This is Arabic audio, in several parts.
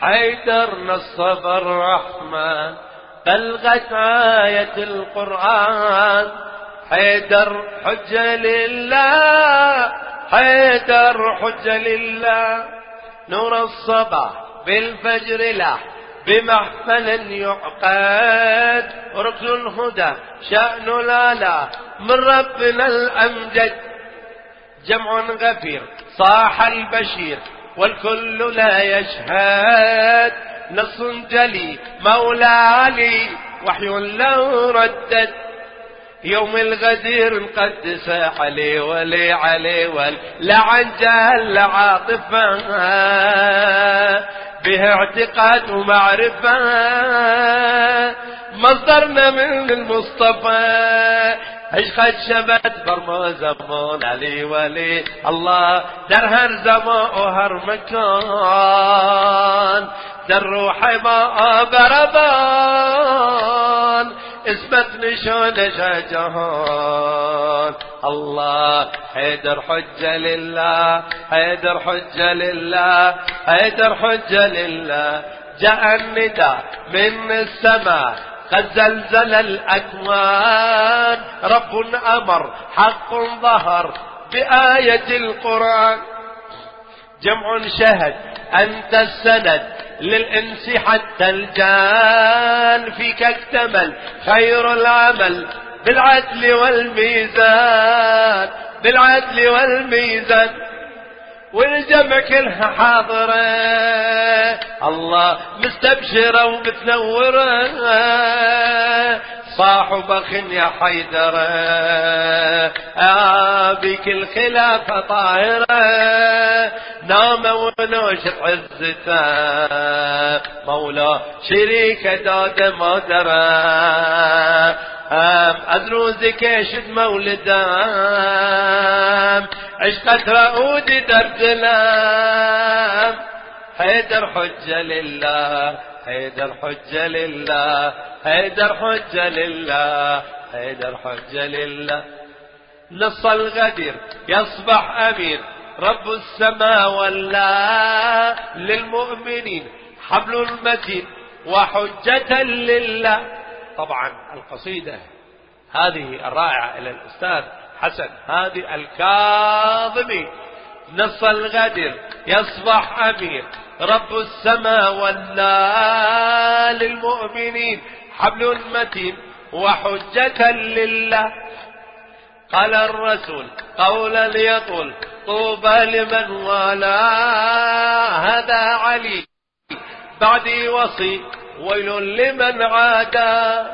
حيدر نصب الرحمن بلغت آية القرآن. حيدر حجة لله حيدر حجة لله. نور الصباح بالفجر له بمحفل يعقد. ركن الهدى شأن لا من ربنا الأمجد. جمع غفير صاح البشير. والكل لا يشهد. نص جلي مولى علي وحي له ردد. يوم الغدير نقدس علي ولي علي ولي لعن جهل عاطفة به اعتقاد ومعرفة. مصدرنا من المصطفى. إيش خد شبت برمو زمان علي ولي الله در هر زمان و هر مكان در روح ما بربان اسمت نشون جهان الله حيدر حجة لله حيدر حجة لله حيدر حجة لله جاء النداء من السماء قد زلزل الأكوان. رب أمر حق ظهر بآية القرآن. جمع شهد أنت السند للإنس حتى الجان. فيك اكتمل خير العمل بالعدل والميزان بالعدل والميزان. والجمع كلها حاضرة. الله مستبشرة ومتنورة. صاحبك يا حيدر بك الخلافة طاهرة نام ونوش عزته مولاه شريك داد ما درى أدروزك يشد مولدام عشقة رؤود درجلام حيدر حجة لله. حيدر حجة لله حيدر حجة لله حيدر حجة لله. نص الغدير يصبح أمير رب السماء ولا للمؤمنين حبل المتين وحجة لله. طبعا القصيدة هذه الرائعة إلى الأستاذ حسن هذه الكاظمي نص الغدر يصبح أمير رب السماء ولا للمؤمنين. حبل متين وحجة لله. قال الرسول قولا ليطول طوبى لمن والاه. هذا علي. بعدي وصي ويل لمن عادى.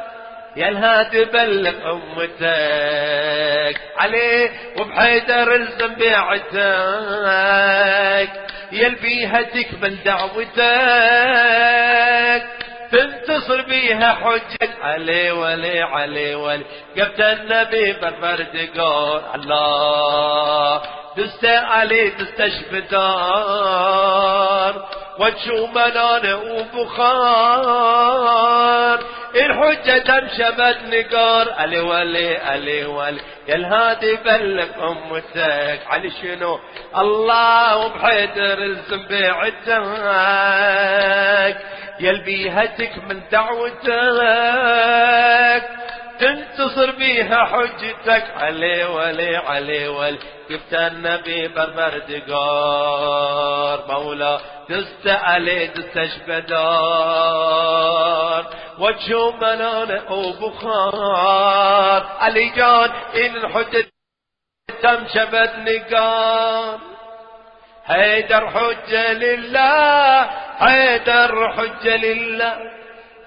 يا الهادي بلغ أمتك. عليه وبحيدر الزم بيعتك يا البيها تكمل دعوتك تنتصر بيها حجة علي ولي علي ولي قبت النبي بالفرد قول الله. دست علي تستشفي دار وتشو منانة وبخار الحجة تمشى نقار. علي ولي علي ولي. يا الهادي بلغ أمتك. علي شنو؟ الله بحيدر الزم بيعتك يلبيها تكمل دعوتك. تنتصر بيها حجتك. علي ولي علي ولي. جبت النبي بربر دقار مولا دست علي دستش بدار. وجه منان أو بخار. علي جان ان الحجة تم شبت نقار هيدر حجة لله هيدر حجة لله.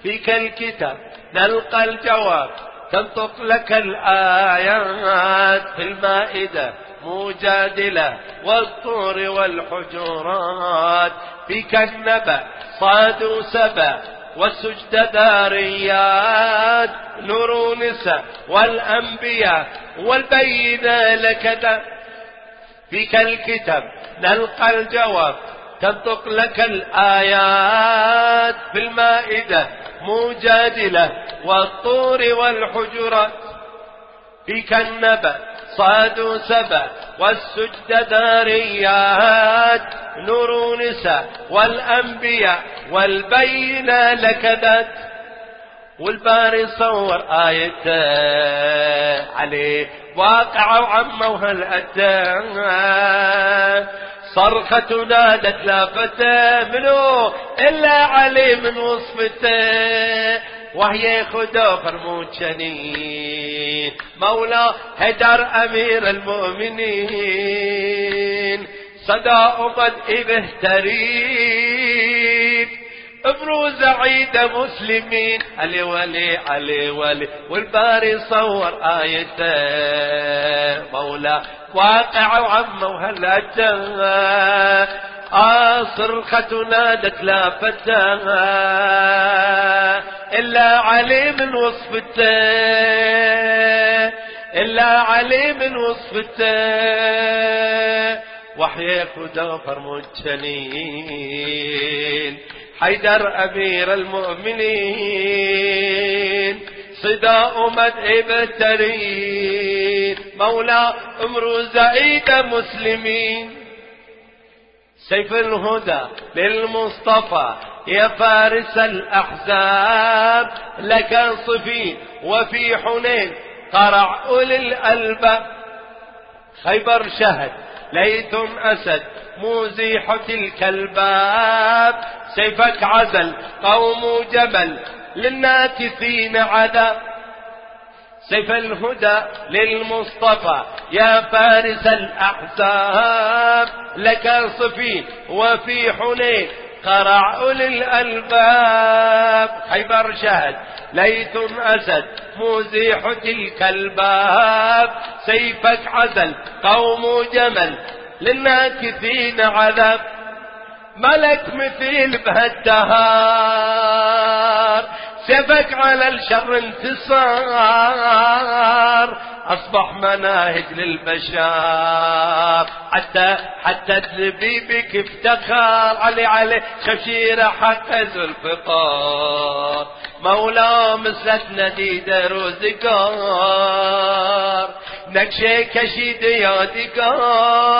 فيك الكتاب نلقى الجواب. تنطق لك الآيات في المائدة مجادلة والطور والحجرات فيك النبأ صاد سبا والسجد داريات نور نساء والأنبياء والبينة لك فيك الكتاب نلقى الجواب. تنطق لك الآيات في المائدة مجادلة والطور والحجرات فيك النبأ صاد سبع والسجد داريات نور نساء والأنبياء والبين لكدت والباري صور آيته عليه واقع وعمه الأتى صرخة نادت لا فتى منو إلا علي من وصفته وهي خدو فرموشني مولا هدر أمير المؤمنين. صدى أمد إبه تريد بروز عيد مسلمين. علي ولي علي ولي والباري صور آيته. مولا واقع وعمه وهلا صرخة نادت لا فتاها إلا علي من وصفته. إلا علي من وصفته. وحيك ودافر مجتنين حيدر أمير المؤمنين صداء مدعي بالترين مولى امرو زعيد مسلمين سيف الهدى للمصطفى يا فارس الأحزاب لك صفين وفي حنين قرع أولي الألباب. خيبر شهد ليث أسد موزيح تلك الباب. سيفك عزل قوم جبل للناكثين عذاب سيف الهدى للمصطفى يا فارس الأحزاب. لك صفي وفي حنين قرع أولي الألباب. خيبر شهد ليث أسد مزيح تلك الباب. سيفك عزل قوم جمل للناكثين عذاب. ملك مثيل بهالدهار. سيفك على الشر انتصار. أصبح مناهج للبشر. حتى حتى بك افتخار. علي علي خشيرة حق الفقار. مولا مسلت نديد روزقار نكشي كشيد يا دقار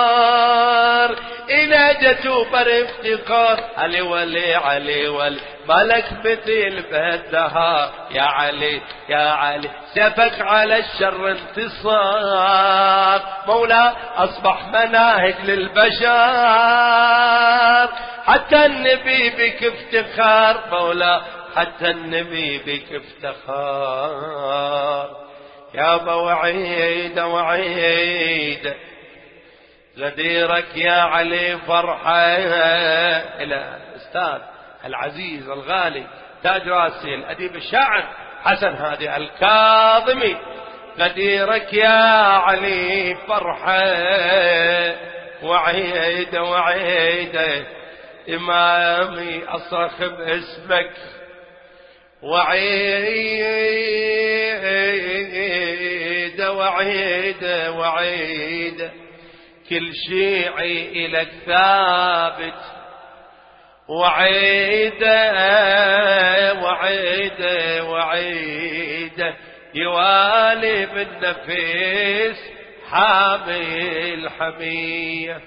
إلى جتو بر افتقار. علي ولي علي ولي ملك مثل بهالدهار يا علي يا علي سفك على الشر انتصار. مولا أصبح مناهج للبشر. حتى النبي بك افتخار. مولا حتى النبي بك افتخار. يا وعيد وعيد غديرك يا علي فرحة. إلى الأستاذ العزيز الغالي تاج راسي الأديب الشاعر حسن هادي الكاظمي. غديرك يا علي فرحة. وعيد وعيد إمامي أصرخ باسمك. وعيد وعيد وعيد. كل شيعي إلك ثابت وعيدة وعيدة وعيدة. يوالي بالنفيس حامي الحمية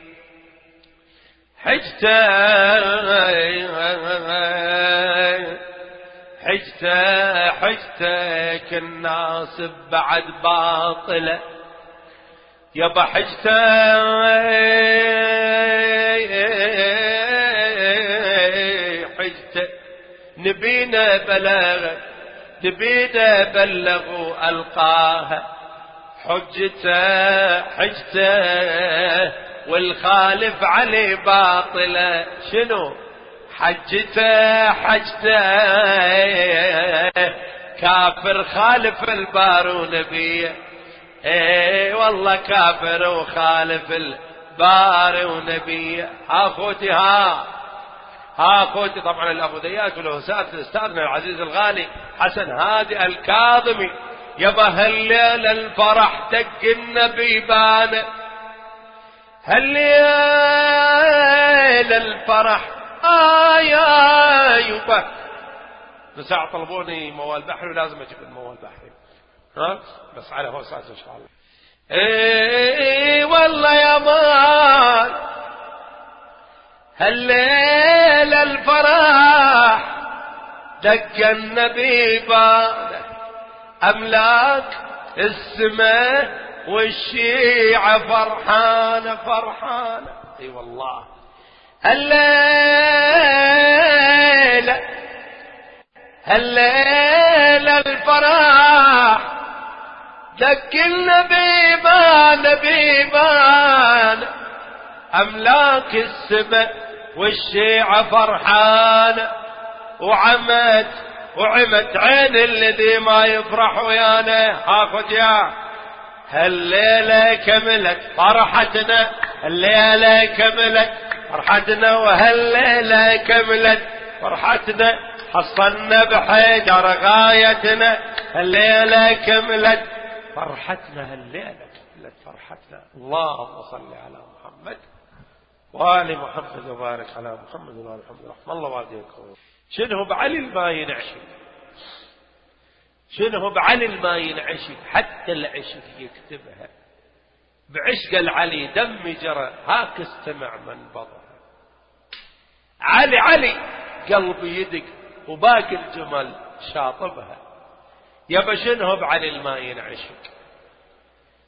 حجته حجته حجتك الناس بعد باطلة. يا حجته نبينا بلغ نبينا بلغوا ألقاها حجته حجته والخالف علي باطلة شنو؟ حجته حجته كافر خالف البار ونبيه إيه والله كافر وخالف البار ونبيه أخوتي ها. ها أخوتي طبعا الابوديات والوسات أستاذنا العزيز الغالي حسن هادي الكاظمي. يبا هالليل الفرح دق النبي بان. هالليل الفرح آه يبا. بساعة طلبوني موال بحري ولازم أجيب الموال بحري. ها بس على هو إن شاء الله. اي والله يا مان هالليل الفرح دق النبي باله أملاك السماء والشيعة فرحانة فرحانة. إي والله. هالليلة هالليلة الفرح دق النبي بان بيبان أملاك السماء والشيعة فرحانة وعمت وعمت عين الذي ما يفرح ويانا. هاخد يا هالليلة كملت فرحتنا الليلة كملت فرحتنا وهالليلة كملت فرحتنا. حصلنا بحيدر غايتنا الليلة كملت فرحتنا هالليلة كملت فرحتنا اللهم صل على محمد وآل محمد وبارك على محمد وآل محمد. رحمة الله والديكم شنو بعلي ما ينعشق شنو بعلي ما ينعشق حتى العشق يكتبها. بعشق العلي دم جرى. هاك استمع من بضر علي علي قلبي يدق وباقي الجمل شاطبها. يا شنو بعلي ما ينعشق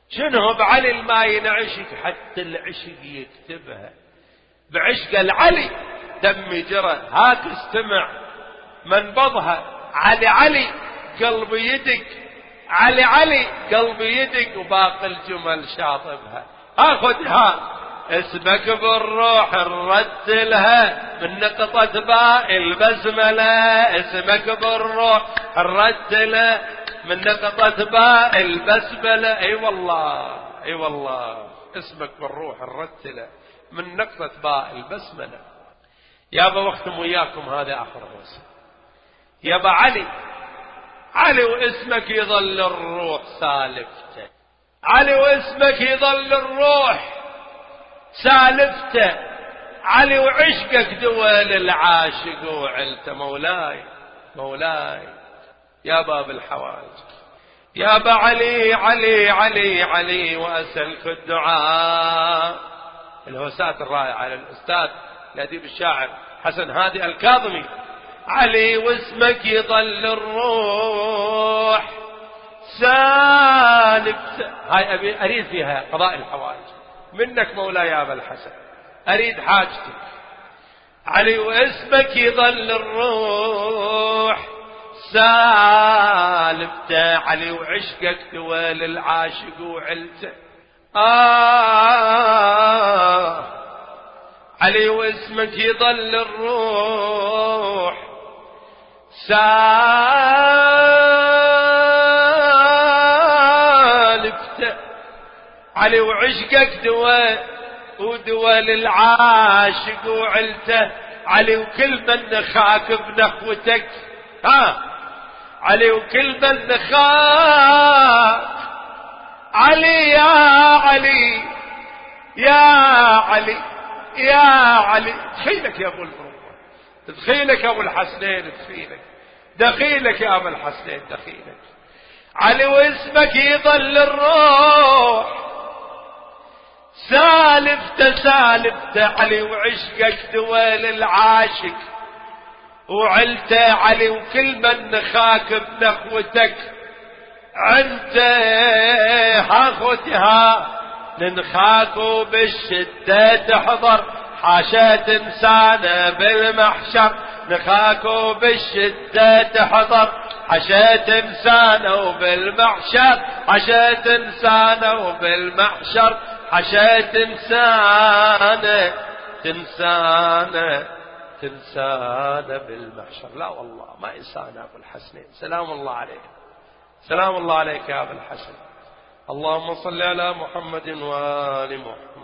شنو بعلي ما ينعشق حتى العشق يكتبها. بعشق العلي. دم جرى. هاك استمع. من بضها. علي علي. قلبي يدق علي علي. قلبي يدق وباقي الجمل شاطبها. اخذها اسمك بالروح نرتلها من نقطة باء البسملة اسمك بالروح نرتلها من نقطة باء البسملة أي والله أي والله. اسمك بالروح نرتله من نقطة باء البسملة يابا واختم وياكم هذا آخر غوصة يابا علي علي واسمك يظل الروح سالفته علي واسمك يظل الروح سالفته علي وعشقك دول العاشق وعلته مولاي مولاي. يا باب الحوائج يا ابا علي علي علي علي وأسألك الدعاء. الهوسات الرائعة على الأستاذ الاديب الشاعر حسن هادي الكاظمي. علي واسمك يظل الروح. سالب هاي أبي أريد فيها قضاء الحوائج منك مولاي يا أبا الحسن. أريد حاجتك. علي واسمك يظل الروح سالبته علي وعشقك دول العاشق وعلته آه. علي واسمك يظل الروح سالفته علي وعشقك دواء ودول العاشق وعلته علي وكل من نخاك بنخوتك. ها؟ علي وكل من نخاك. علي يا علي يا علي يا علي. دخيلك يا أبو المروه دخيلك يا أبو الحسنين دخيلك. دخيلك يا أبو الحسنين دخيلك. علي واسمك يظل الروح. سالفت سالفت علي وعشقك دويل العاشق. وعلته علي وكل من نخاك بنخوتك. انت هاخوتها ننخاكو بالشدة تحضر. حاشا تنسانا بالمحشر نخاكو بالشدة تحضر. حاشا تنسانا وبالمحشر حاشا تنسانا وبالمحشر حاشا تنسانا تنسانا تنسانا بالمحشر. لا والله ما إنسان أبو الحسنين. سلام الله عليك. سلام الله عليك يا أبو الحسن. اللهم صل على محمد وآل محمد.